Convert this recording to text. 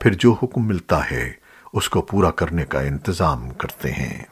پھر جو حکم ملتا ہے اس کو پورا کرنے کا انتظام کرتے ہیں۔